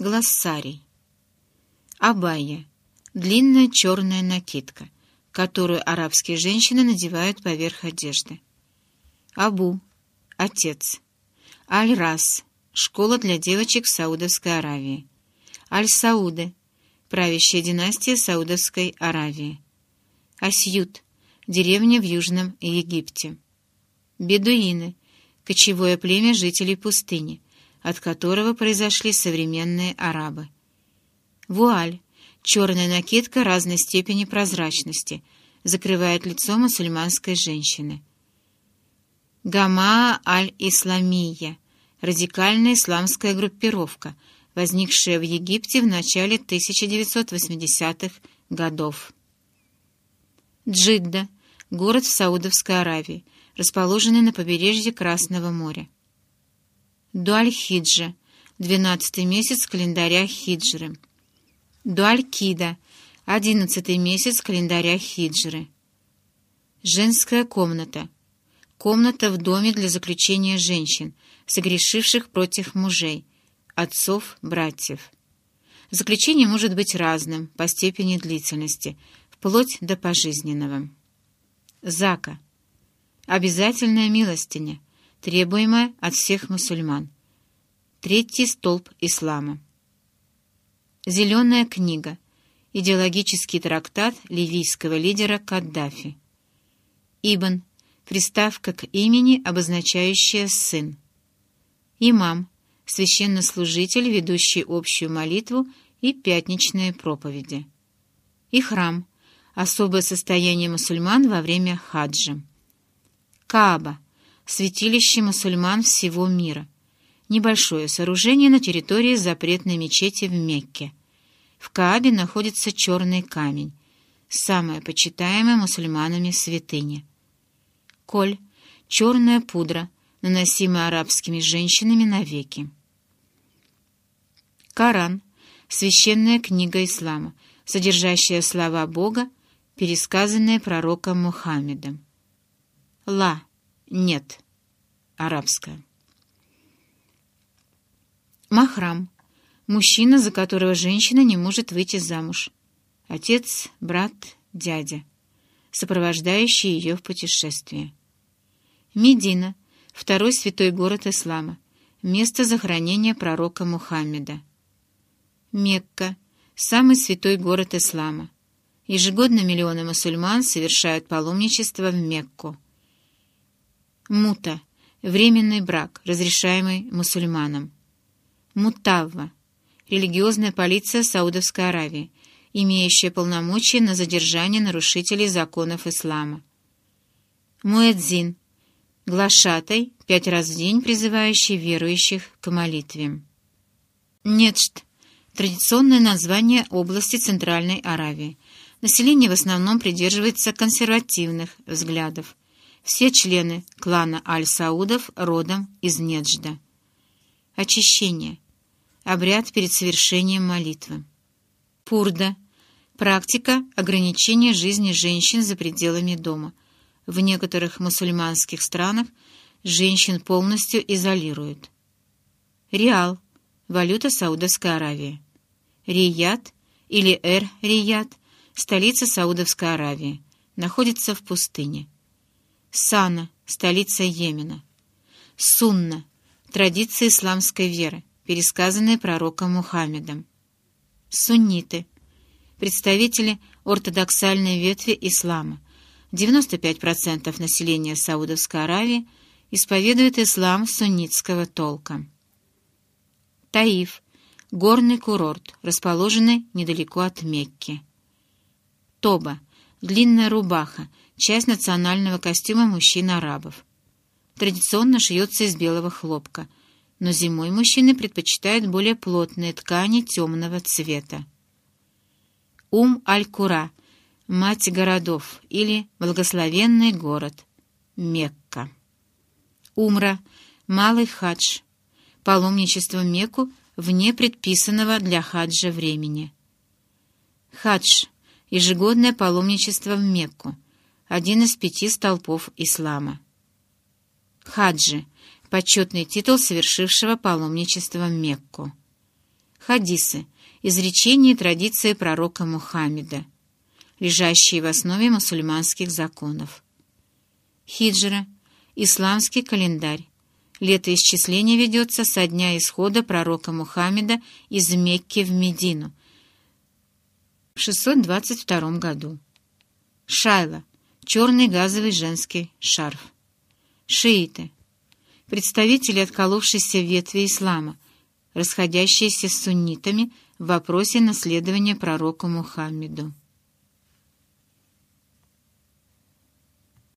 Глоссарий. Абайя. Длинная черная накидка, которую арабские женщины надевают поверх одежды. Абу. Отец. Аль-Рас. Школа для девочек Саудовской Аравии. Аль-Сауды. Правящая династия Саудовской Аравии. Асьют. Деревня в Южном Египте. Бедуины. Кочевое племя жителей пустыни – от которого произошли современные арабы. Вуаль — черная накидка разной степени прозрачности, закрывает лицо мусульманской женщины. Гамаа аль-Исламия — радикальная исламская группировка, возникшая в Египте в начале 1980-х годов. Джидда — город в Саудовской Аравии, расположенный на побережье Красного моря. Дуаль-Хиджа, двенадцатый месяц календаря Хиджры. Дуаль-Кида, одиннадцатый месяц календаря Хиджры. Женская комната. Комната в доме для заключения женщин, согрешивших против мужей, отцов, братьев. Заключение может быть разным по степени длительности, вплоть до пожизненного. Зака. Обязательная милостиня – требуемое от всех мусульман. Третий столб ислама. Зеленая книга. Идеологический трактат ливийского лидера Каддафи. Ибн. Приставка к имени, обозначающая «сын». Имам. Священнослужитель, ведущий общую молитву и пятничные проповеди. И храм. Особое состояние мусульман во время хаджа. Кааба святилище мусульман всего мира. Небольшое сооружение на территории запретной мечети в Мекке. В Каабе находится черный камень, самая почитаемая мусульманами святыня. Коль — черная пудра, наносимая арабскими женщинами навеки. Коран — священная книга ислама, содержащая слова Бога, пересказанные пророком Мухаммедом. Ла — нет. Арабская. Махрам. Мужчина, за которого женщина не может выйти замуж. Отец, брат, дядя, сопровождающий ее в путешествии. Медина. Второй святой город ислама. Место захоронения пророка Мухаммеда. Мекка. Самый святой город ислама. Ежегодно миллионы мусульман совершают паломничество в Мекку. Мута — временный брак, разрешаемый мусульманам. Мутавва — религиозная полиция Саудовской Аравии, имеющая полномочия на задержание нарушителей законов ислама. Муэдзин — глашатай, пять раз в день призывающий верующих к молитве. Нетшт — традиционное название области Центральной Аравии. Население в основном придерживается консервативных взглядов, все члены клана Аль-Саудов родом из Неджда. Очищение. Обряд перед совершением молитвы. Пурда. Практика ограничения жизни женщин за пределами дома. В некоторых мусульманских странах женщин полностью изолируют. Реал. Валюта Саудовской Аравии. Рияд или Эр-Рияд, столица Саудовской Аравии, находится в пустыне. Сана, столица Йемена. Сунна, традиция исламской веры, пересказанная пророком Мухаммедом. Сунниты, представители ортодоксальной ветви ислама. 95% населения Саудовской Аравии исповедует ислам суннитского толка. Таиф – горный курорт, расположенный недалеко от Мекки. Тоба – длинная рубаха, часть национального костюма мужчин-арабов. Традиционно шьется из белого хлопка, но зимой мужчины предпочитают более плотные ткани темного цвета. Ум-аль-Кура, мать городов или благословенный город, Мекка. Умра, малый хадж, паломничество в Мекку вне предписанного для хаджа времени. Хадж — ежегодное паломничество в Мекку — один из пяти столпов ислама. Хаджи — почетный титул совершившего паломничество в Мекку. Хадисы – изречения традиции пророка Мухаммеда, лежащие в основе мусульманских законов. Хиджра – исламский календарь. Летоисчисление ведется со дня исхода пророка Мухаммеда из Мекки в Медину 622 году. Шайла – черный газовый женский шарф. Шииты – представители отколовшейся ветви ислама, расходящиеся с суннитами в вопросе наследования пророку Мухаммеду.